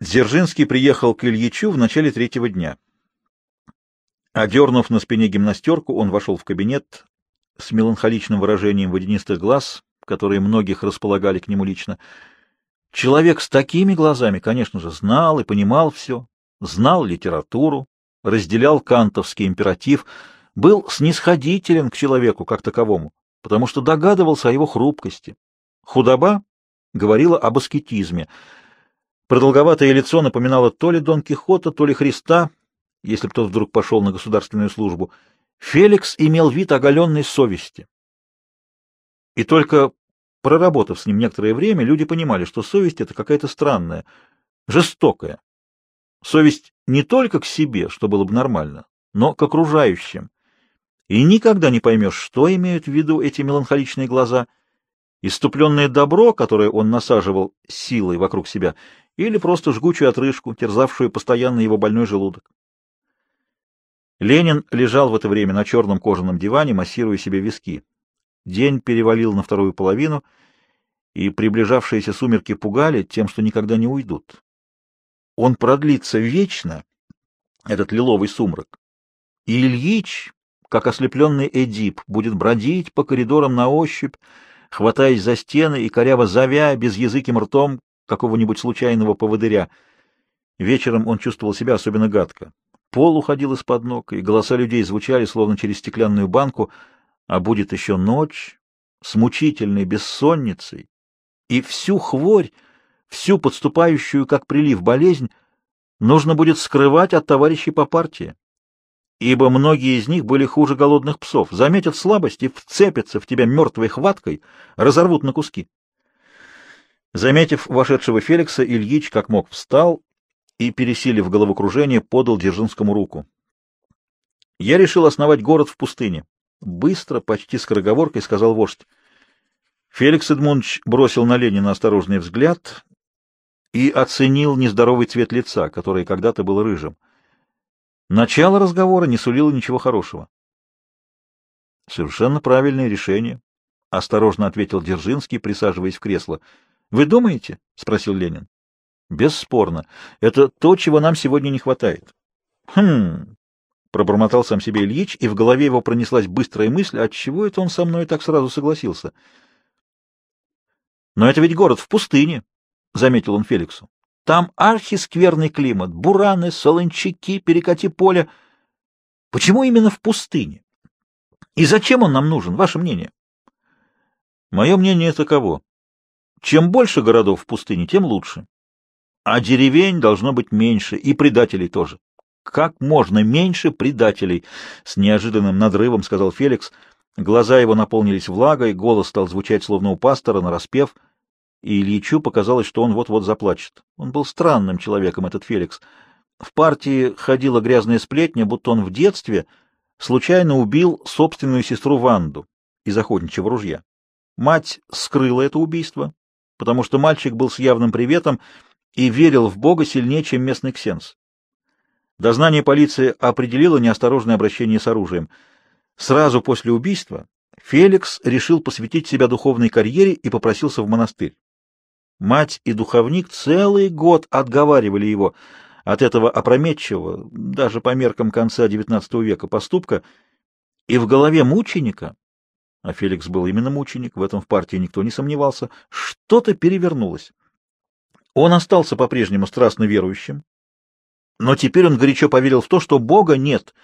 Дзержинский приехал к Ильичу в начале третьего дня. Одернув на спине гимнастерку, он вошел в кабинет с меланхоличным выражением водянистых глаз, которые многих располагали к нему лично. Человек с такими глазами, конечно же, знал и понимал все, знал литературу, разделял кантовский императив, был снисходителен к человеку как таковому, потому что догадывался о его хрупкости. Худоба говорила об аскетизме — Продолговатое лицо напоминало то ли Дон Кихота, то ли Христа, если бы тот вдруг пошел на государственную службу. Феликс имел вид оголенной совести. И только проработав с ним некоторое время, люди понимали, что совесть — это какая-то странная, жестокая. Совесть не только к себе, что было бы нормально, но к окружающим. И никогда не поймешь, что имеют в виду эти меланхоличные глаза. Иступленное добро, которое он насаживал силой вокруг себя — или просто жгучую отрыжку, терзавшую постоянно его больной желудок. Ленин лежал в это время на черном кожаном диване, массируя себе виски. День перевалил на вторую половину, и приближавшиеся сумерки пугали тем, что никогда не уйдут. Он продлится вечно, этот лиловый сумрак. И Ильич, как ослепленный Эдип, будет бродить по коридорам на ощупь, хватаясь за стены и коряво зовя безязыким ртом какого-нибудь случайного поводыря. Вечером он чувствовал себя особенно гадко. Пол уходил из-под ног, и голоса людей звучали, словно через стеклянную банку, а будет еще ночь с мучительной бессонницей, и всю хворь, всю подступающую, как прилив, болезнь нужно будет скрывать от товарищей по партии, ибо многие из них были хуже голодных псов, заметят слабость и вцепятся в тебя мертвой хваткой, разорвут на куски. Заметив вошедшего Феликса, Ильич как мог встал и, пересилив головокружение, подал Дзержинскому руку. «Я решил основать город в пустыне», — быстро, почти скороговоркой сказал вождь. Феликс Эдмундович бросил на Ленина осторожный взгляд и оценил нездоровый цвет лица, который когда-то был рыжим. Начало разговора не сулило ничего хорошего. «Совершенно правильное решение», — осторожно ответил Дзержинский, присаживаясь в кресло. Вы думаете? — спросил Ленин. — Бесспорно. Это то, чего нам сегодня не хватает. — Хм... — пробормотал сам себе Ильич, и в голове его пронеслась быстрая мысль, отчего это он со мной так сразу согласился. — Но это ведь город в пустыне, — заметил он Феликсу. — Там архискверный климат, бураны, солончаки, перекати поле. Почему именно в пустыне? И зачем он нам нужен, ваше мнение? — Мое мнение таково. Чем больше городов в пустыне, тем лучше. А деревень должно быть меньше, и предателей тоже. Как можно меньше предателей? С неожиданным надрывом сказал Феликс. Глаза его наполнились влагой, голос стал звучать словно у пастора, нараспев, и Ильичу показалось, что он вот-вот заплачет. Он был странным человеком, этот Феликс. В партии ходила грязная сплетня, будто он в детстве случайно убил собственную сестру Ванду из охотничьего ружья. Мать скрыла это убийство, потому что мальчик был с явным приветом и верил в Бога сильнее, чем местный ксенс. Дознание полиции определило неосторожное обращение с оружием. Сразу после убийства Феликс решил посвятить себя духовной карьере и попросился в монастырь. Мать и духовник целый год отговаривали его от этого опрометчивого, даже по меркам конца XIX века, поступка, и в голове мученика а Феликс был именно мученик, в этом в партии никто не сомневался, что-то перевернулось. Он остался по-прежнему страстно верующим, но теперь он горячо поверил в то, что Бога нет.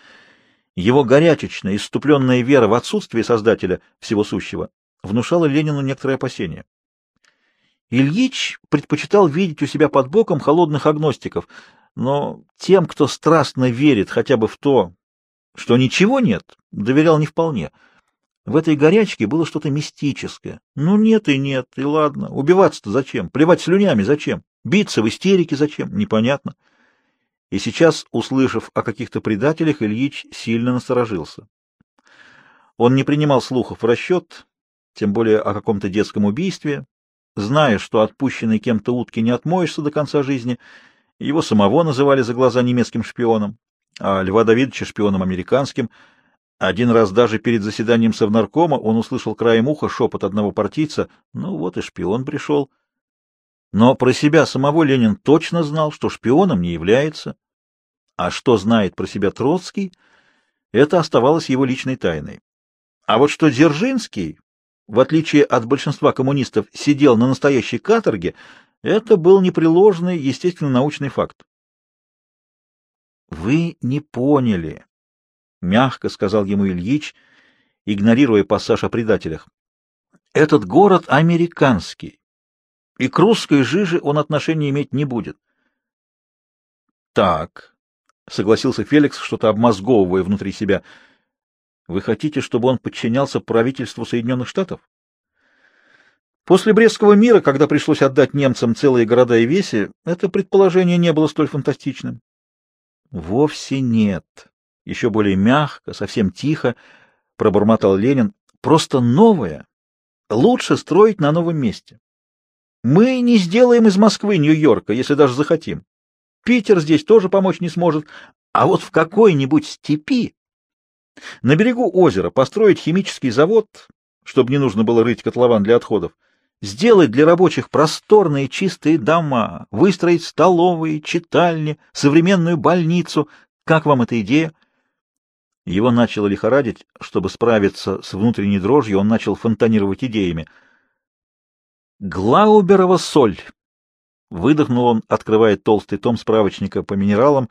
Его горячечная, иступленная вера в отсутствие Создателя всего сущего внушала Ленину некоторые опасения. Ильич предпочитал видеть у себя под боком холодных агностиков, но тем, кто страстно верит хотя бы в то, что ничего нет, доверял не вполне — в этой горячке было что-то мистическое. Ну нет и нет, и ладно. Убиваться-то зачем? Плевать слюнями зачем? Биться в истерике зачем? Непонятно. И сейчас, услышав о каких-то предателях, Ильич сильно насторожился. Он не принимал слухов в расчет, тем более о каком-то детском убийстве, зная, что отпущенной кем-то утки не отмоешься до конца жизни, его самого называли за глаза немецким шпионом, а Льва Давидовича шпионом американским — один раз даже перед заседанием Совнаркома он услышал краем уха шепот одного партийца. Ну вот и шпион пришел. Но про себя самого Ленин точно знал, что шпионом не является. А что знает про себя Троцкий, это оставалось его личной тайной. А вот что Дзержинский, в отличие от большинства коммунистов, сидел на настоящей каторге, это был непреложный естественно-научный факт. «Вы не поняли», — мягко сказал ему Ильич, игнорируя пассаж о предателях. «Этот город американский, и к русской жиже он отношения иметь не будет». «Так», — согласился Феликс, что-то обмозговывая внутри себя, — «вы хотите, чтобы он подчинялся правительству Соединенных Штатов?» После Брестского мира, когда пришлось отдать немцам целые города и веси, это предположение не было столь фантастичным. Вовсе нет. Еще более мягко, совсем тихо пробормотал Ленин. Просто новое. Лучше строить на новом месте. Мы не сделаем из Москвы Нью-Йорка, если даже захотим. Питер здесь тоже помочь не сможет. А вот в какой-нибудь степи, на берегу озера, построить химический завод, чтобы не нужно было рыть котлован для отходов, сделать для рабочих просторные чистые дома, выстроить столовые, читальни, современную больницу. Как вам эта идея? Его начало лихорадить. Чтобы справиться с внутренней дрожью, он начал фонтанировать идеями. «Глауберова соль!» Выдохнул он, открывая толстый том справочника по минералам,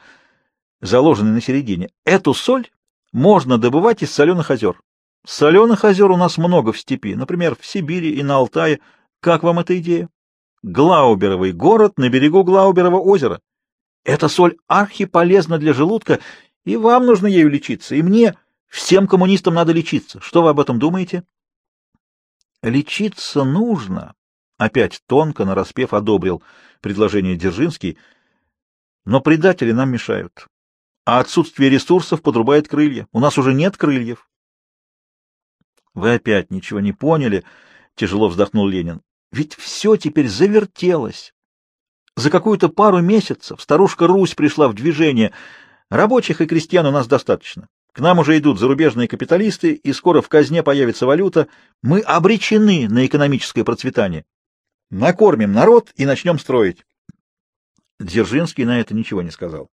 заложенный на середине. «Эту соль можно добывать из соленых озер. Соленых озер у нас много в степи, например, в Сибири и на Алтае. Как вам эта идея? Глауберовый город на берегу Глауберова озера. Эта соль архиполезна для желудка, и вам нужно ею лечиться, и мне, всем коммунистам надо лечиться. Что вы об этом думаете? Лечиться нужно. Опять тонко, нараспев, одобрил предложение Дзержинский. Но предатели нам мешают. А отсутствие ресурсов подрубает крылья. У нас уже нет крыльев. Вы опять ничего не поняли, тяжело вздохнул Ленин. Ведь все теперь завертелось. За какую-то пару месяцев старушка Русь пришла в движение. Рабочих и крестьян у нас достаточно. К нам уже идут зарубежные капиталисты, и скоро в казне появится валюта. Мы обречены на экономическое процветание. Накормим народ и начнем строить. Дзержинский на это ничего не сказал.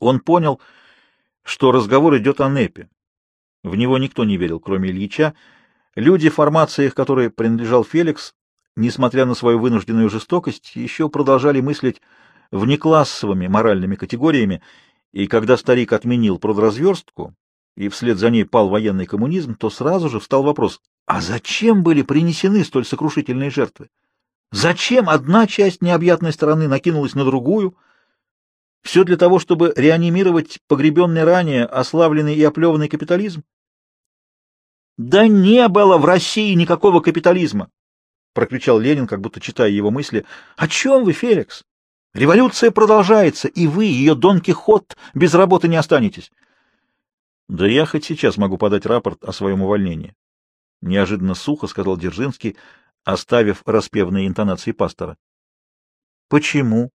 Он понял, что разговор идет о НЭПе. В него никто не верил, кроме Ильича. Люди формации, к которой принадлежал Феликс, несмотря на свою вынужденную жестокость, еще продолжали мыслить внеклассовыми моральными категориями, и когда старик отменил продразверстку, и вслед за ней пал военный коммунизм, то сразу же встал вопрос, а зачем были принесены столь сокрушительные жертвы? Зачем одна часть необъятной страны накинулась на другую? Все для того, чтобы реанимировать погребенный ранее, ославленный и оплеванный капитализм? Да не было в России никакого капитализма, прокричал Ленин, как будто читая его мысли. О чем вы, Феликс? Революция продолжается, и вы, ее Дон Кихот, без работы не останетесь. Да я хоть сейчас могу подать рапорт о своем увольнении. Неожиданно сухо сказал Дзержинский, оставив распевные интонации пастора. Почему?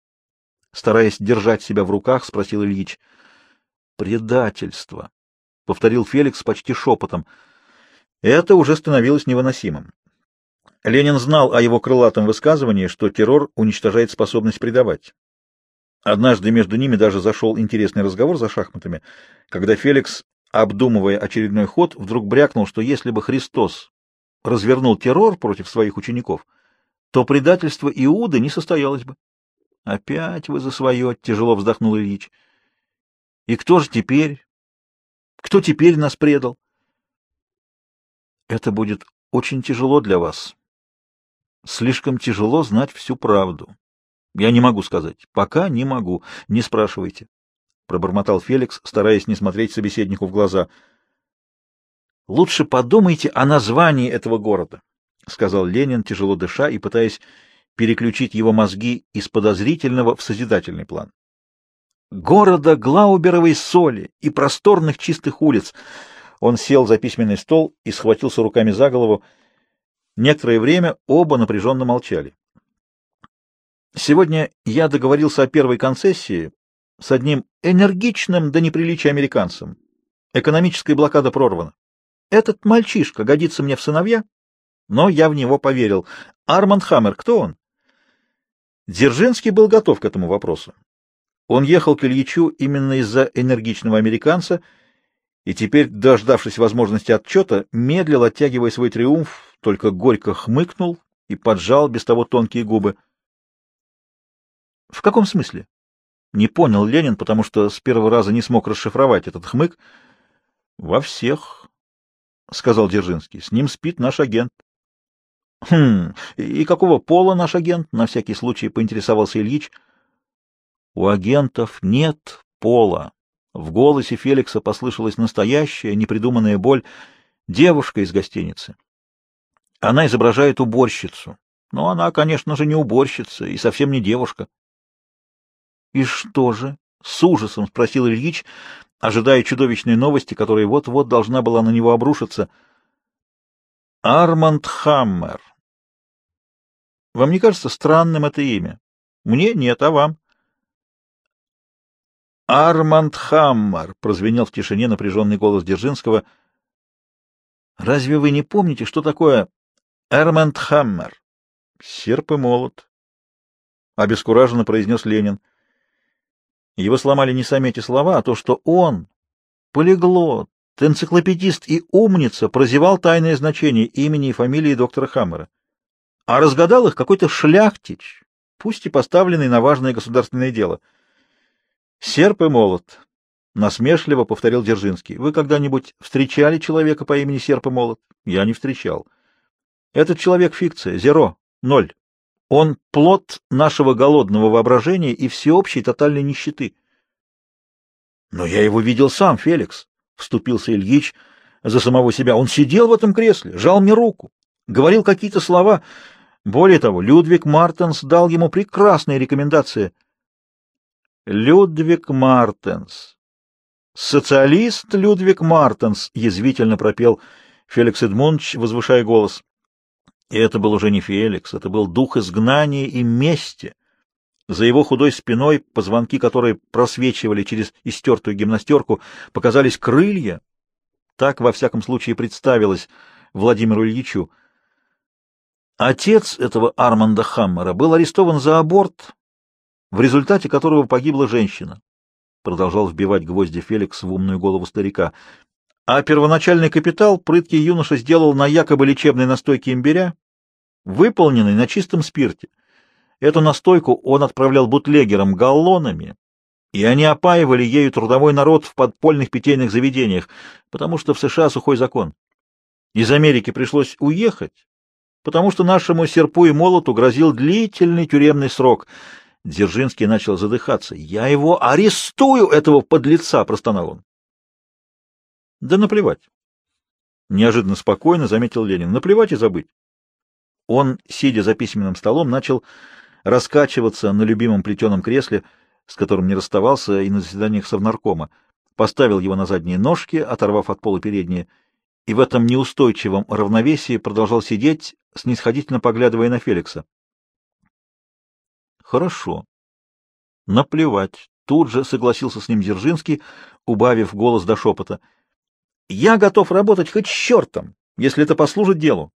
Стараясь держать себя в руках, спросил Ильич. Предательство, повторил Феликс почти шепотом. Это уже становилось невыносимым. Ленин знал о его крылатом высказывании, что террор уничтожает способность предавать. Однажды между ними даже зашел интересный разговор за шахматами, когда Феликс, обдумывая очередной ход, вдруг брякнул, что если бы Христос развернул террор против своих учеников, то предательство Иуды не состоялось бы. — Опять вы за свое, — тяжело вздохнул Ильич. — И кто же теперь? Кто теперь нас предал? Это будет очень тяжело для вас. Слишком тяжело знать всю правду. Я не могу сказать. Пока не могу. Не спрашивайте. Пробормотал Феликс, стараясь не смотреть собеседнику в глаза. Лучше подумайте о названии этого города, сказал Ленин, тяжело дыша и пытаясь переключить его мозги из подозрительного в созидательный план. Города Глауберовой соли и просторных чистых улиц — он сел за письменный стол и схватился руками за голову. Некоторое время оба напряженно молчали. Сегодня я договорился о первой концессии с одним энергичным до неприличия американцем. Экономическая блокада прорвана. Этот мальчишка годится мне в сыновья, но я в него поверил. Арманд Хаммер, кто он? Дзержинский был готов к этому вопросу. Он ехал к Ильичу именно из-за энергичного американца и теперь, дождавшись возможности отчета, медлил, оттягивая свой триумф, только горько хмыкнул и поджал без того тонкие губы. — В каком смысле? — не понял Ленин, потому что с первого раза не смог расшифровать этот хмык. — Во всех, — сказал Дзержинский. — С ним спит наш агент. — Хм, и какого пола наш агент? — на всякий случай поинтересовался Ильич. — У агентов нет пола. В голосе Феликса послышалась настоящая, непридуманная боль. Девушка из гостиницы. Она изображает уборщицу. Но она, конечно же, не уборщица и совсем не девушка. — И что же? — с ужасом спросил Ильич, ожидая чудовищной новости, которая вот-вот должна была на него обрушиться. — Арманд Хаммер. Вам не кажется странным это имя? Мне нет, а вам? Арманд Хаммер, прозвенел в тишине напряженный голос Дзержинского. Разве вы не помните, что такое Арманд Хаммер? Серп и молот. Обескураженно произнес Ленин. Его сломали не сами эти слова, а то, что он, полиглот, энциклопедист и умница, прозевал тайное значение имени и фамилии доктора Хаммера а разгадал их какой-то шляхтич, пусть и поставленный на важное государственное дело. «Серп и молот», — насмешливо повторил Дзержинский. «Вы когда-нибудь встречали человека по имени Серп и молот?» «Я не встречал». «Этот человек — фикция, зеро, ноль. Он плод нашего голодного воображения и всеобщей тотальной нищеты». «Но я его видел сам, Феликс», — вступился Ильич за самого себя. «Он сидел в этом кресле, жал мне руку, говорил какие-то слова, более того, Людвиг Мартенс дал ему прекрасные рекомендации. Людвиг Мартенс. Социалист Людвиг Мартенс, язвительно пропел Феликс Эдмундович, возвышая голос. И это был уже не Феликс, это был дух изгнания и мести. За его худой спиной, позвонки которые просвечивали через истертую гимнастерку, показались крылья. Так, во всяком случае, представилось Владимиру Ильичу. Отец этого Арманда Хаммера был арестован за аборт, в результате которого погибла женщина. Продолжал вбивать гвозди Феликс в умную голову старика. А первоначальный капитал прыткий юноша сделал на якобы лечебной настойке имбиря, выполненной на чистом спирте. Эту настойку он отправлял бутлегерам галлонами, и они опаивали ею трудовой народ в подпольных питейных заведениях, потому что в США сухой закон. Из Америки пришлось уехать, потому что нашему серпу и молоту грозил длительный тюремный срок. Дзержинский начал задыхаться. «Я его арестую, этого подлеца!» — простонал он. «Да наплевать!» Неожиданно спокойно заметил Ленин. «Наплевать и забыть!» Он, сидя за письменным столом, начал раскачиваться на любимом плетеном кресле, с которым не расставался и на заседаниях Совнаркома, поставил его на задние ножки, оторвав от пола передние, и в этом неустойчивом равновесии продолжал сидеть, снисходительно поглядывая на Феликса. «Хорошо. Наплевать». Тут же согласился с ним Дзержинский, убавив голос до шепота. «Я готов работать хоть с чертом, если это послужит делу».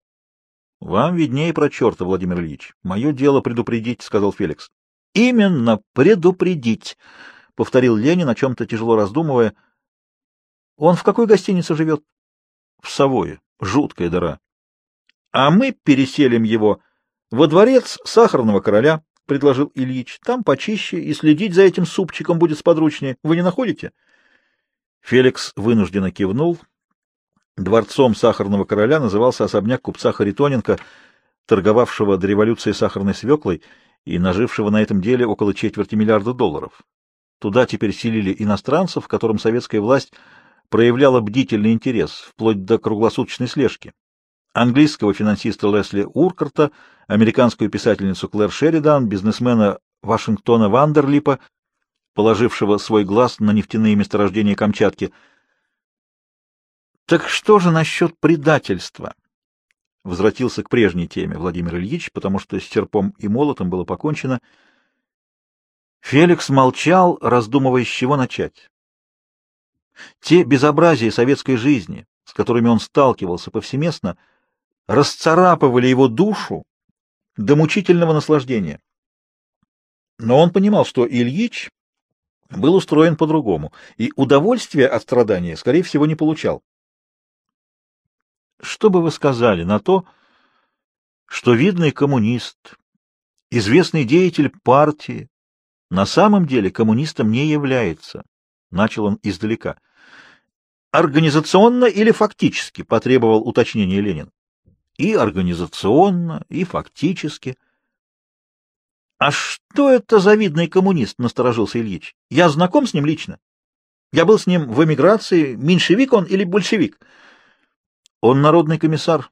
«Вам виднее про черта, Владимир Ильич. Мое дело предупредить», — сказал Феликс. «Именно предупредить», — повторил Ленин, о чем-то тяжело раздумывая. «Он в какой гостинице живет?» «В Савое. Жуткая дыра а мы переселим его во дворец сахарного короля, — предложил Ильич. — Там почище, и следить за этим супчиком будет сподручнее. Вы не находите? Феликс вынужденно кивнул. Дворцом сахарного короля назывался особняк купца Харитоненко, торговавшего до революции сахарной свеклой и нажившего на этом деле около четверти миллиарда долларов. Туда теперь селили иностранцев, которым советская власть проявляла бдительный интерес, вплоть до круглосуточной слежки английского финансиста Лесли Уркарта, американскую писательницу Клэр Шеридан, бизнесмена Вашингтона Вандерлипа, положившего свой глаз на нефтяные месторождения Камчатки. Так что же насчет предательства? Возвратился к прежней теме Владимир Ильич, потому что с серпом и молотом было покончено. Феликс молчал, раздумывая, с чего начать. Те безобразия советской жизни, с которыми он сталкивался повсеместно, — расцарапывали его душу до мучительного наслаждения. Но он понимал, что Ильич был устроен по-другому, и удовольствия от страдания, скорее всего, не получал. Что бы вы сказали на то, что видный коммунист, известный деятель партии, на самом деле коммунистом не является? Начал он издалека. Организационно или фактически, потребовал уточнения Ленин. И организационно, и фактически. А что это за видный коммунист, насторожился Ильич. Я знаком с ним лично. Я был с ним в эмиграции, меньшевик он или большевик? Он народный комиссар,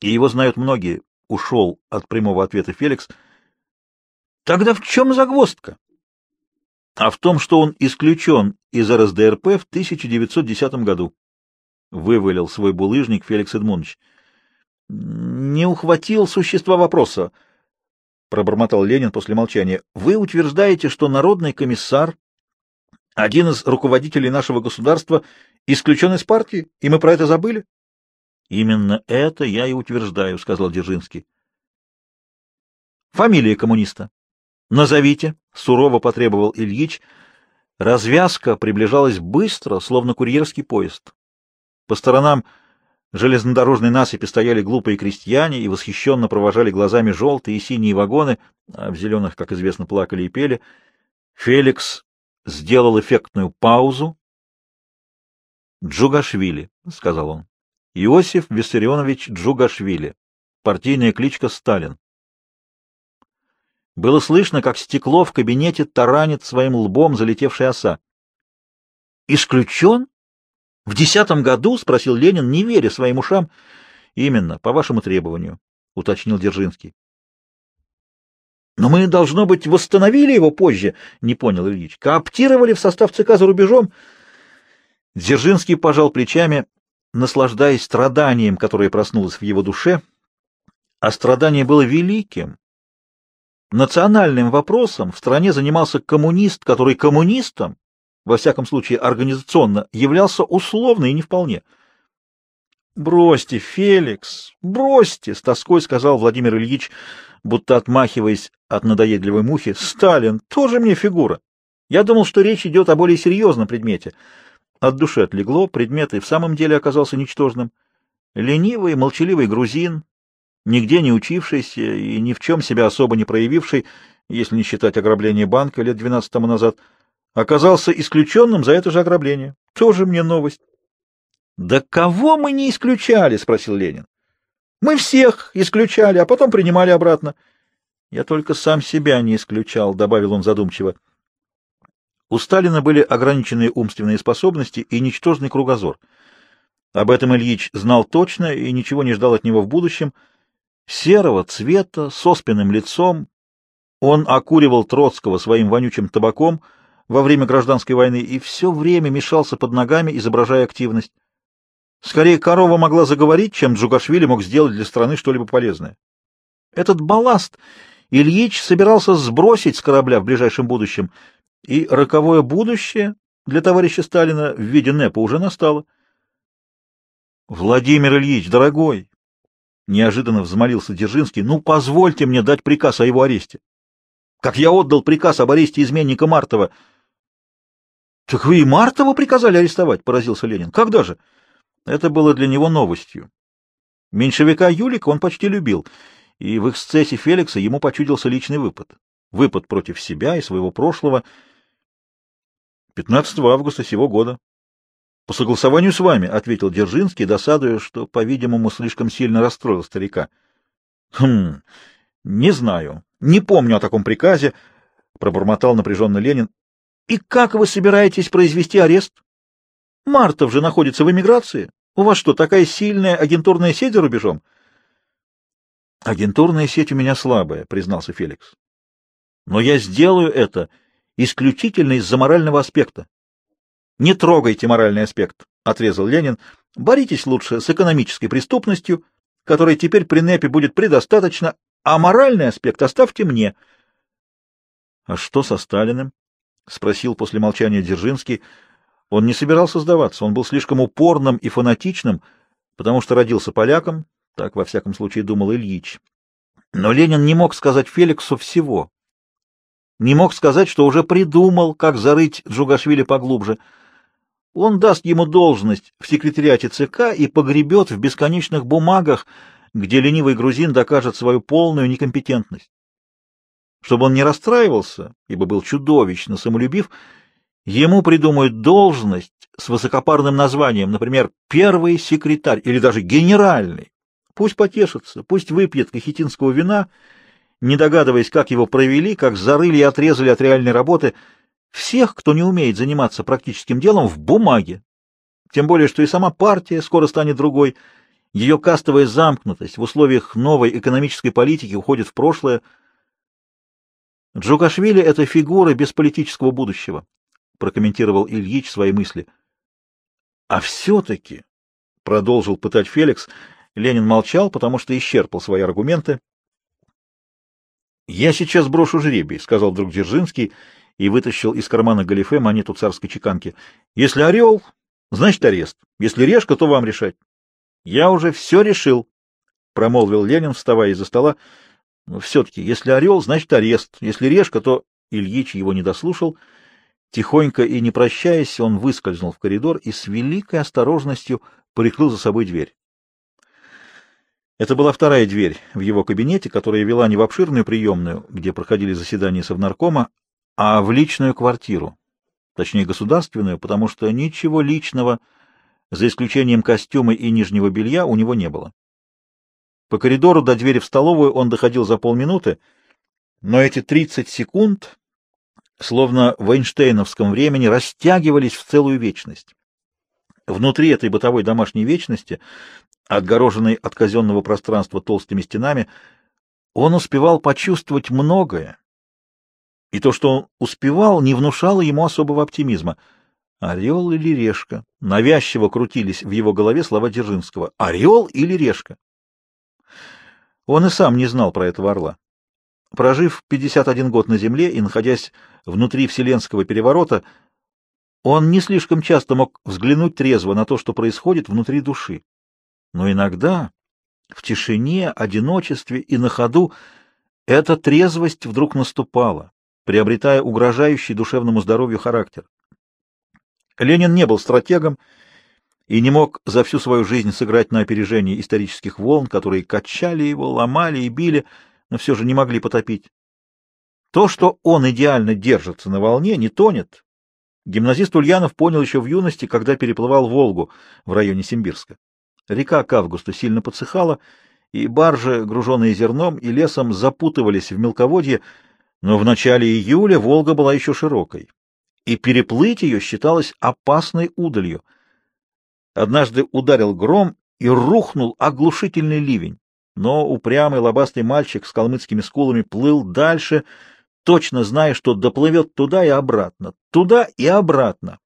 и его знают многие. Ушел от прямого ответа Феликс. Тогда в чем загвоздка? А в том, что он исключен из РСДРП в 1910 году. Вывалил свой булыжник Феликс Эдмундович. Не ухватил существа вопроса, пробормотал Ленин после молчания. Вы утверждаете, что народный комиссар, один из руководителей нашего государства, исключен из партии, и мы про это забыли? Именно это я и утверждаю, сказал Дзержинский. Фамилия коммуниста. Назовите, сурово потребовал Ильич. Развязка приближалась быстро, словно курьерский поезд. По сторонам железнодорожной насыпи стояли глупые крестьяне и восхищенно провожали глазами желтые и синие вагоны, а в зеленых, как известно, плакали и пели. Феликс сделал эффектную паузу. «Джугашвили», — сказал он. Иосиф Виссарионович Джугашвили. Партийная кличка Сталин. Было слышно, как стекло в кабинете таранит своим лбом залетевшая оса. «Исключен? В десятом году?» — спросил Ленин, не веря своим ушам. «Именно, по вашему требованию», — уточнил Дзержинский. «Но мы, должно быть, восстановили его позже», — не понял Ильич. «Кооптировали в состав ЦК за рубежом». Дзержинский пожал плечами наслаждаясь страданием, которое проснулось в его душе, а страдание было великим. Национальным вопросом в стране занимался коммунист, который коммунистом, во всяком случае организационно, являлся условно и не вполне. «Бросьте, Феликс, бросьте!» — с тоской сказал Владимир Ильич, будто отмахиваясь от надоедливой мухи. «Сталин тоже мне фигура. Я думал, что речь идет о более серьезном предмете». От души отлегло, предмет и в самом деле оказался ничтожным. Ленивый, молчаливый грузин, нигде не учившийся и ни в чем себя особо не проявивший, если не считать ограбление банка лет двенадцать тому назад, оказался исключенным за это же ограбление. Тоже мне новость. — Да кого мы не исключали? — спросил Ленин. — Мы всех исключали, а потом принимали обратно. — Я только сам себя не исключал, — добавил он задумчиво. У Сталина были ограниченные умственные способности и ничтожный кругозор. Об этом Ильич знал точно и ничего не ждал от него в будущем. Серого цвета, с оспенным лицом, он окуривал Троцкого своим вонючим табаком во время гражданской войны и все время мешался под ногами, изображая активность. Скорее, корова могла заговорить, чем Джугашвили мог сделать для страны что-либо полезное. Этот балласт Ильич собирался сбросить с корабля в ближайшем будущем — и роковое будущее для товарища Сталина в виде НЭПа уже настало. Владимир Ильич, дорогой, неожиданно взмолился Дзержинский, ну позвольте мне дать приказ о его аресте. Как я отдал приказ об аресте изменника Мартова. Так вы и Мартова приказали арестовать, поразился Ленин. Когда же? Это было для него новостью. Меньшевика Юлика он почти любил, и в эксцессе Феликса ему почудился личный выпад. Выпад против себя и своего прошлого — 15 августа сего года. — По согласованию с вами, — ответил Дзержинский, досадуя, что, по-видимому, слишком сильно расстроил старика. — Хм, не знаю, не помню о таком приказе, — пробормотал напряженно Ленин. — И как вы собираетесь произвести арест? Мартов же находится в эмиграции. У вас что, такая сильная агентурная сеть за рубежом? — Агентурная сеть у меня слабая, — признался Феликс. — Но я сделаю это исключительно из-за морального аспекта. Не трогайте моральный аспект, отрезал Ленин. Боритесь лучше с экономической преступностью, которой теперь при НЭПе будет предостаточно, а моральный аспект оставьте мне. А что со Сталиным? спросил после молчания Дзержинский. Он не собирался сдаваться, он был слишком упорным и фанатичным, потому что родился поляком, так во всяком случае думал Ильич. Но Ленин не мог сказать Феликсу всего, не мог сказать, что уже придумал, как зарыть Джугашвили поглубже. Он даст ему должность в секретариате ЦК и погребет в бесконечных бумагах, где ленивый грузин докажет свою полную некомпетентность. Чтобы он не расстраивался, ибо был чудовищно самолюбив, ему придумают должность с высокопарным названием, например, первый секретарь или даже генеральный. Пусть потешится, пусть выпьет кахетинского вина, не догадываясь, как его провели, как зарыли и отрезали от реальной работы всех, кто не умеет заниматься практическим делом, в бумаге. Тем более, что и сама партия скоро станет другой. Ее кастовая замкнутость в условиях новой экономической политики уходит в прошлое. Джукашвили — это фигура без политического будущего, — прокомментировал Ильич свои мысли. — А все-таки, — продолжил пытать Феликс, — Ленин молчал, потому что исчерпал свои аргументы. — Я сейчас брошу жребий, — сказал вдруг Дзержинский и вытащил из кармана галифе монету царской чеканки. — Если орел, значит арест. Если решка, то вам решать. — Я уже все решил, — промолвил Ленин, вставая из-за стола. — Но все-таки, если орел, значит арест. Если решка, то... Ильич его не дослушал. Тихонько и не прощаясь, он выскользнул в коридор и с великой осторожностью прикрыл за собой дверь. Это была вторая дверь в его кабинете, которая вела не в обширную приемную, где проходили заседания Совнаркома, а в личную квартиру, точнее государственную, потому что ничего личного, за исключением костюма и нижнего белья, у него не было. По коридору до двери в столовую он доходил за полминуты, но эти 30 секунд, словно в Эйнштейновском времени, растягивались в целую вечность. Внутри этой бытовой домашней вечности, отгороженной от казенного пространства толстыми стенами, он успевал почувствовать многое. И то, что он успевал, не внушало ему особого оптимизма. «Орел или решка?» Навязчиво крутились в его голове слова Дзержинского. «Орел или решка?» Он и сам не знал про этого орла. Прожив 51 год на Земле и находясь внутри Вселенского переворота, он не слишком часто мог взглянуть трезво на то, что происходит внутри души. Но иногда, в тишине, одиночестве и на ходу, эта трезвость вдруг наступала, приобретая угрожающий душевному здоровью характер. Ленин не был стратегом и не мог за всю свою жизнь сыграть на опережении исторических волн, которые качали его, ломали и били, но все же не могли потопить. То, что он идеально держится на волне, не тонет, Гимназист Ульянов понял еще в юности, когда переплывал Волгу в районе Симбирска. Река к августу сильно подсыхала, и баржи, груженные зерном и лесом, запутывались в мелководье, но в начале июля Волга была еще широкой, и переплыть ее считалось опасной удалью. Однажды ударил гром и рухнул оглушительный ливень, но упрямый лобастый мальчик с калмыцкими скулами плыл дальше, точно зная, что доплывет туда и обратно, туда и обратно.